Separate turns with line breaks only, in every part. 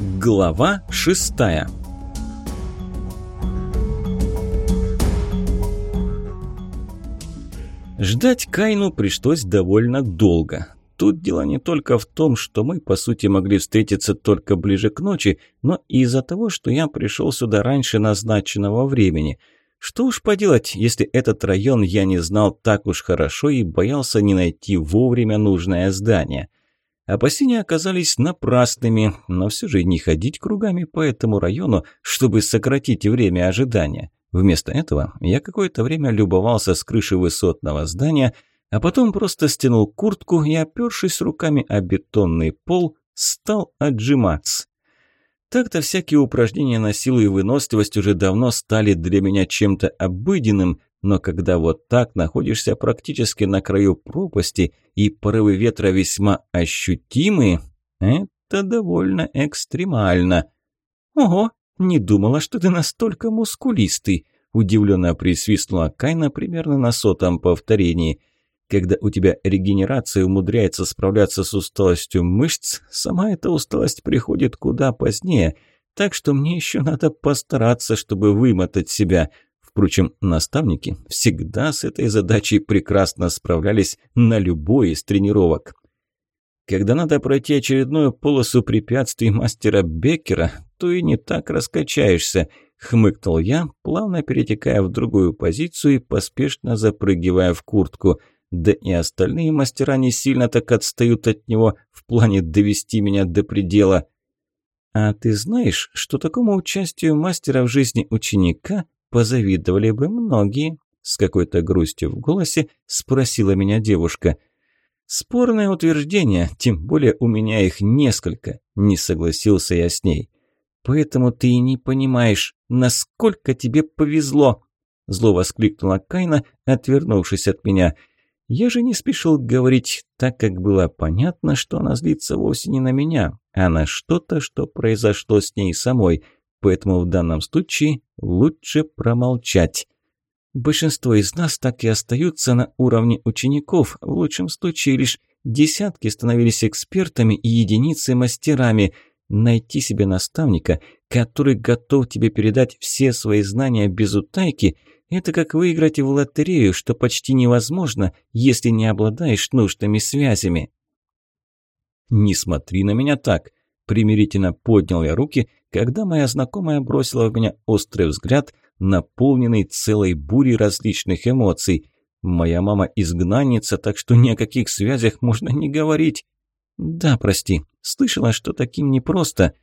Глава шестая Ждать Кайну пришлось довольно долго. Тут дело не только в том, что мы, по сути, могли встретиться только ближе к ночи, но и из-за того, что я пришел сюда раньше назначенного времени. Что уж поделать, если этот район я не знал так уж хорошо и боялся не найти вовремя нужное здание – Опасения оказались напрасными, но все же не ходить кругами по этому району, чтобы сократить время ожидания. Вместо этого я какое-то время любовался с крыши высотного здания, а потом просто стянул куртку и, опершись руками о бетонный пол, стал отжиматься. Так-то всякие упражнения на силу и выносливость уже давно стали для меня чем-то обыденным, но когда вот так находишься практически на краю пропасти и порывы ветра весьма ощутимые, это довольно экстремально. «Ого, не думала, что ты настолько мускулистый», – удивленно присвистнула Кайна примерно на сотом повторении. Когда у тебя регенерация умудряется справляться с усталостью мышц, сама эта усталость приходит куда позднее, так что мне еще надо постараться, чтобы вымотать себя – Впрочем, наставники всегда с этой задачей прекрасно справлялись на любой из тренировок. Когда надо пройти очередную полосу препятствий мастера Беккера, то и не так раскачаешься, хмыкнул я, плавно перетекая в другую позицию и поспешно запрыгивая в куртку. Да и остальные мастера не сильно так отстают от него в плане довести меня до предела. А ты знаешь, что такому участию мастера в жизни ученика позавидовали бы многие», – с какой-то грустью в голосе спросила меня девушка. «Спорное утверждение, тем более у меня их несколько», – не согласился я с ней. «Поэтому ты и не понимаешь, насколько тебе повезло», – зло воскликнула Кайна, отвернувшись от меня. Я же не спешил говорить, так как было понятно, что она злится вовсе не на меня, а на что-то, что произошло с ней самой – поэтому в данном случае лучше промолчать. Большинство из нас так и остаются на уровне учеников, в лучшем случае лишь десятки становились экспертами и единицы мастерами. Найти себе наставника, который готов тебе передать все свои знания без утайки, это как выиграть в лотерею, что почти невозможно, если не обладаешь нужными связями. «Не смотри на меня так», – примирительно поднял я руки – когда моя знакомая бросила в меня острый взгляд, наполненный целой бурей различных эмоций. Моя мама изгнанница, так что ни о каких связях можно не говорить. Да, прости, слышала, что таким непросто.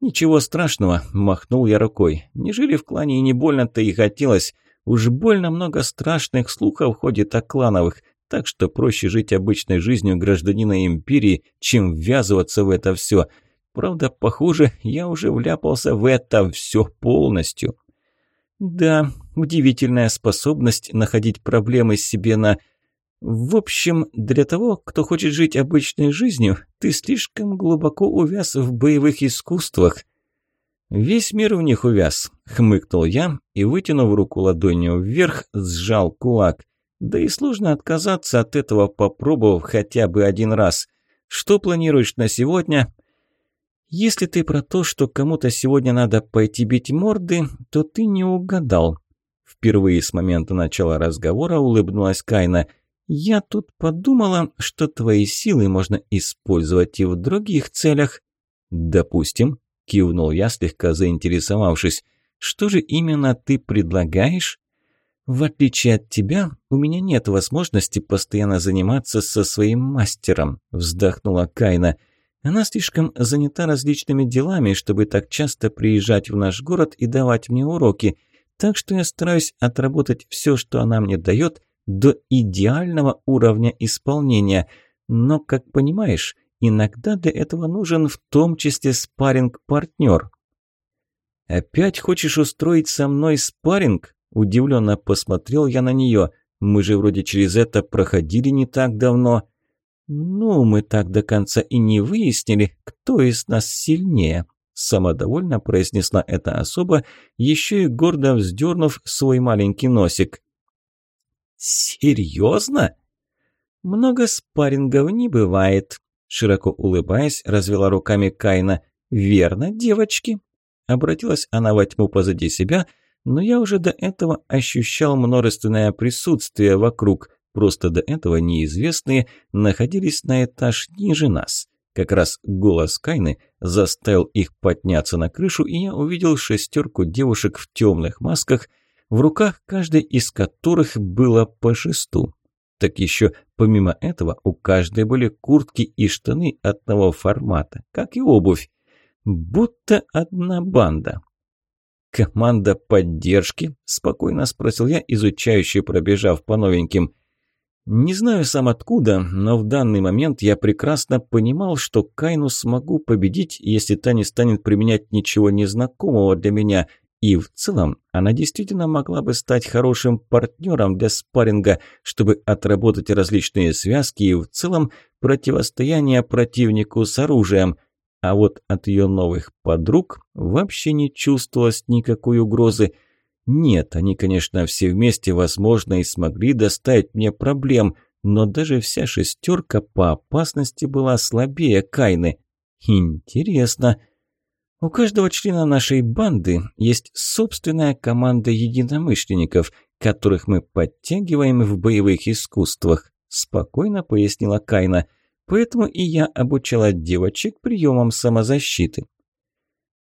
Ничего страшного, махнул я рукой. Не жили в клане и не больно-то и хотелось. Уж больно много страшных слухов ходит о клановых, так что проще жить обычной жизнью гражданина империи, чем ввязываться в это все – Правда, похоже, я уже вляпался в это все полностью. Да, удивительная способность находить проблемы себе на... В общем, для того, кто хочет жить обычной жизнью, ты слишком глубоко увяз в боевых искусствах. Весь мир в них увяз, хмыкнул я и, вытянув руку ладонью вверх, сжал кулак. Да и сложно отказаться от этого, попробовав хотя бы один раз. Что планируешь на сегодня? Если ты про то, что кому-то сегодня надо пойти бить морды, то ты не угадал. Впервые с момента начала разговора улыбнулась Кайна. Я тут подумала, что твои силы можно использовать и в других целях. Допустим, кивнул я, слегка заинтересовавшись. Что же именно ты предлагаешь? В отличие от тебя, у меня нет возможности постоянно заниматься со своим мастером, вздохнула Кайна. — она слишком занята различными делами, чтобы так часто приезжать в наш город и давать мне уроки, так что я стараюсь отработать все, что она мне дает, до идеального уровня исполнения. Но, как понимаешь, иногда для этого нужен в том числе спарринг-партнер. «Опять хочешь устроить со мной спарринг?» Удивленно посмотрел я на нее. «Мы же вроде через это проходили не так давно». «Ну, мы так до конца и не выяснили, кто из нас сильнее», самодовольно произнесла эта особа, еще и гордо вздернув свой маленький носик. «Серьезно?» «Много спаррингов не бывает», широко улыбаясь, развела руками Кайна. «Верно, девочки», – обратилась она во тьму позади себя, но я уже до этого ощущал множественное присутствие вокруг, просто до этого неизвестные находились на этаж ниже нас. Как раз голос Кайны заставил их подняться на крышу, и я увидел шестерку девушек в темных масках, в руках каждой из которых было по шесту. Так еще помимо этого у каждой были куртки и штаны одного формата, как и обувь. Будто одна банда. «Команда поддержки?» – спокойно спросил я, изучающий, пробежав по новеньким – не знаю сам откуда, но в данный момент я прекрасно понимал, что Кайну смогу победить, если та не станет применять ничего незнакомого для меня, и в целом она действительно могла бы стать хорошим партнером для спарринга, чтобы отработать различные связки и в целом противостояние противнику с оружием. А вот от ее новых подруг вообще не чувствовалось никакой угрозы – нет, они, конечно, все вместе, возможно, и смогли доставить мне проблем, но даже вся шестерка по опасности была слабее Кайны. Интересно. У каждого члена нашей банды есть собственная команда единомышленников, которых мы подтягиваем в боевых искусствах, спокойно пояснила Кайна. Поэтому и я обучала девочек приемам самозащиты.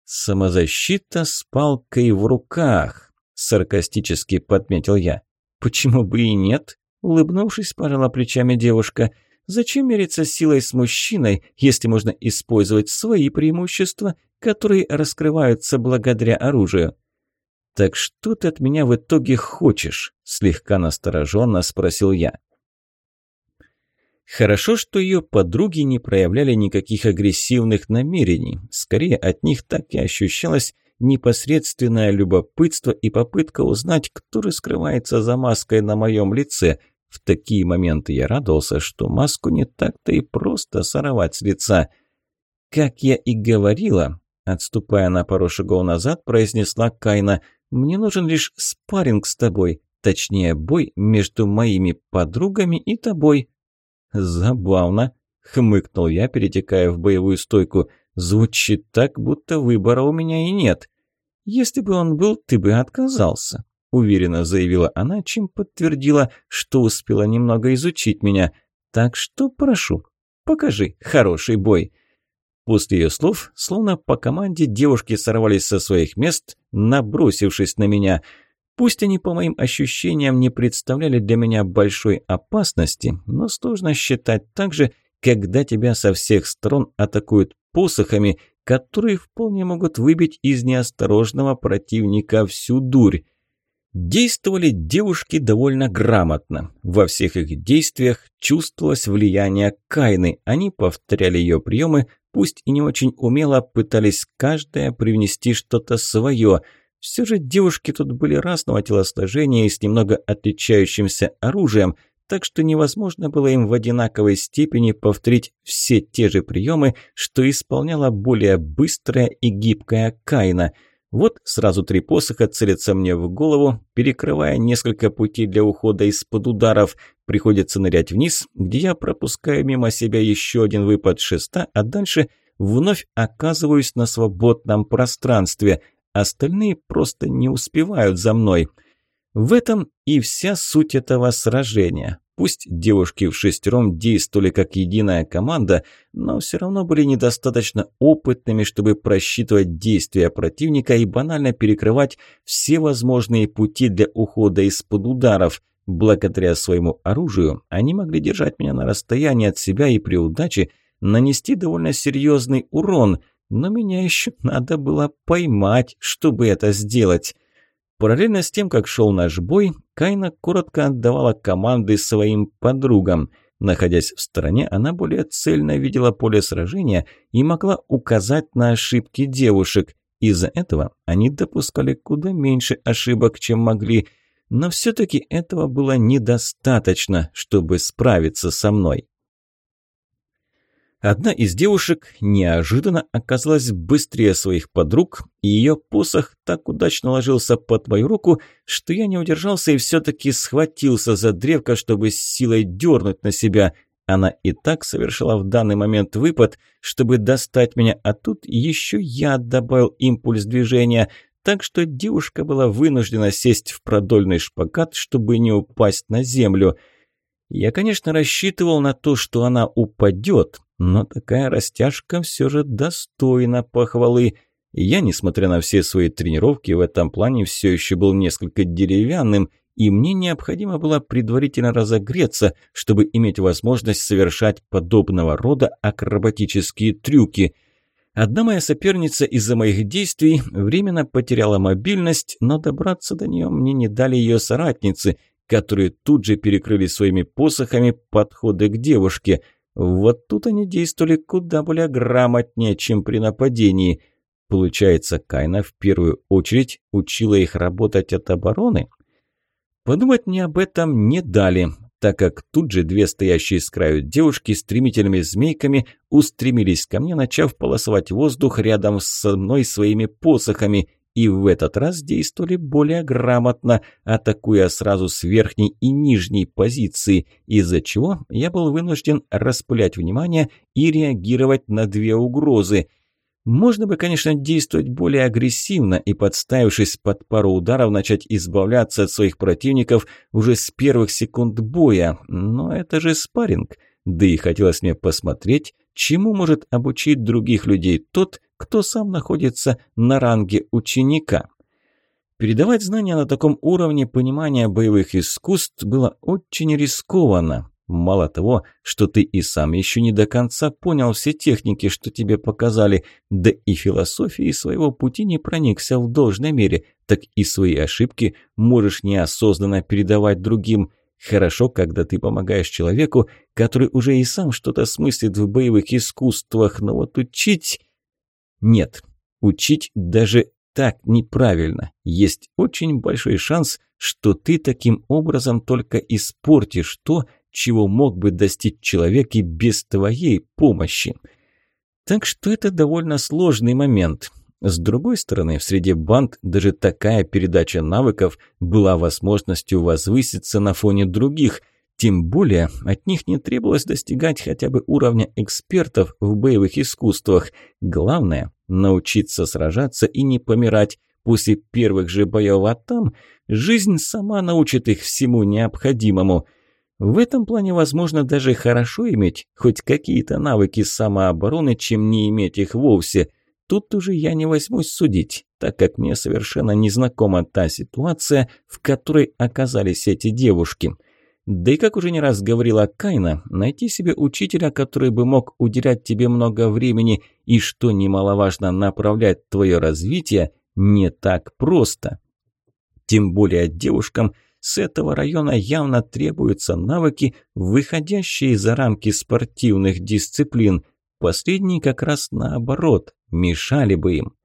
Самозащита с палкой в руках. – саркастически подметил я. «Почему бы и нет?» – улыбнувшись, пожала плечами девушка. «Зачем мериться силой с мужчиной, если можно использовать свои преимущества, которые раскрываются благодаря оружию?» «Так что ты от меня в итоге хочешь?» – слегка настороженно спросил я. Хорошо, что ее подруги не проявляли никаких агрессивных намерений. Скорее, от них так и ощущалось непосредственное любопытство и попытка узнать, кто же скрывается за маской на моем лице. В такие моменты я радовался, что маску не так-то и просто сорвать с лица. «Как я и говорила», – отступая на пару шагов назад, произнесла Кайна, «мне нужен лишь спарринг с тобой, точнее бой между моими подругами и тобой». «Забавно», – хмыкнул я, перетекая в боевую стойку – Звучит так, будто выбора у меня и нет. Если бы он был, ты бы отказался, уверенно заявила она, чем подтвердила, что успела немного изучить меня. Так что прошу, покажи хороший бой. После ее слов, словно по команде, девушки сорвались со своих мест, набросившись на меня. Пусть они, по моим ощущениям, не представляли для меня большой опасности, но сложно считать так же, когда тебя со всех сторон атакуют посохами, которые вполне могут выбить из неосторожного противника всю дурь. Действовали девушки довольно грамотно. Во всех их действиях чувствовалось влияние Кайны. Они повторяли ее приемы, пусть и не очень умело, пытались каждая привнести что-то свое. Все же девушки тут были разного телосложения и с немного отличающимся оружием – так что невозможно было им в одинаковой степени повторить все те же приемы, что исполняла более быстрая и гибкая Кайна. Вот сразу три посоха целятся мне в голову, перекрывая несколько путей для ухода из-под ударов. Приходится нырять вниз, где я пропускаю мимо себя еще один выпад шеста, а дальше вновь оказываюсь на свободном пространстве. Остальные просто не успевают за мной. В этом и вся суть этого сражения. Пусть девушки в шестером действовали как единая команда, но все равно были недостаточно опытными, чтобы просчитывать действия противника и банально перекрывать все возможные пути для ухода из-под ударов. Благодаря своему оружию они могли держать меня на расстоянии от себя и при удаче нанести довольно серьезный урон, но меня еще надо было поймать, чтобы это сделать. Параллельно с тем, как шел наш бой, Кайна коротко отдавала команды своим подругам. Находясь в стороне, она более цельно видела поле сражения и могла указать на ошибки девушек. Из-за этого они допускали куда меньше ошибок, чем могли. Но все-таки этого было недостаточно, чтобы справиться со мной. Одна из девушек неожиданно оказалась быстрее своих подруг, и ее посох так удачно ложился под мою руку, что я не удержался и все-таки схватился за древко, чтобы с силой дернуть на себя. Она и так совершила в данный момент выпад, чтобы достать меня, а тут еще я добавил импульс движения, так что девушка была вынуждена сесть в продольный шпагат, чтобы не упасть на землю. Я, конечно, рассчитывал на то, что она упадет, но такая растяжка все же достойна похвалы. Я, несмотря на все свои тренировки, в этом плане все еще был несколько деревянным – и мне необходимо было предварительно разогреться, чтобы иметь возможность совершать подобного рода акробатические трюки. Одна моя соперница из-за моих действий временно потеряла мобильность, но добраться до нее мне не дали ее соратницы, которые тут же перекрыли своими посохами подходы к девушке. Вот тут они действовали куда более грамотнее, чем при нападении. Получается, Кайна в первую очередь учила их работать от обороны – Подумать мне об этом не дали, так как тут же две стоящие с краю девушки стремительными змейками устремились ко мне, начав полосовать воздух рядом со мной своими посохами, и в этот раз действовали более грамотно, атакуя сразу с верхней и нижней позиции, из-за чего я был вынужден распылять внимание и реагировать на две угрозы – можно бы, конечно, действовать более агрессивно и, подставившись под пару ударов, начать избавляться от своих противников уже с первых секунд боя, но это же спарринг. Да и хотелось мне посмотреть, чему может обучить других людей тот, кто сам находится на ранге ученика. Передавать знания на таком уровне понимания боевых искусств было очень рискованно, Мало того, что ты и сам еще не до конца понял все техники, что тебе показали, да и философии своего пути не проникся в должной мере, так и свои ошибки можешь неосознанно передавать другим. Хорошо, когда ты помогаешь человеку, который уже и сам что-то смыслит в боевых искусствах, но вот учить... Нет, учить даже так неправильно. Есть очень большой шанс, что ты таким образом только испортишь то, чего мог бы достичь человек и без твоей помощи. Так что это довольно сложный момент. С другой стороны, в среде банд даже такая передача навыков была возможностью возвыситься на фоне других, тем более от них не требовалось достигать хотя бы уровня экспертов в боевых искусствах. Главное – научиться сражаться и не помирать после первых же боев, а там жизнь сама научит их всему необходимому – в этом плане, возможно, даже хорошо иметь хоть какие-то навыки самообороны, чем не иметь их вовсе. Тут уже я не возьмусь судить, так как мне совершенно незнакома та ситуация, в которой оказались эти девушки. Да и как уже не раз говорила Кайна, найти себе учителя, который бы мог уделять тебе много времени и, что немаловажно, направлять твое развитие, не так просто. Тем более девушкам – с этого района явно требуются навыки, выходящие за рамки спортивных дисциплин. Последние как раз наоборот, мешали бы им.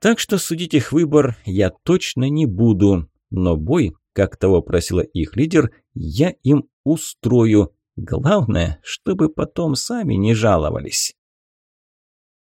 Так что судить их выбор я точно не буду, но бой, как того просила их лидер, я им устрою. Главное, чтобы потом сами не жаловались.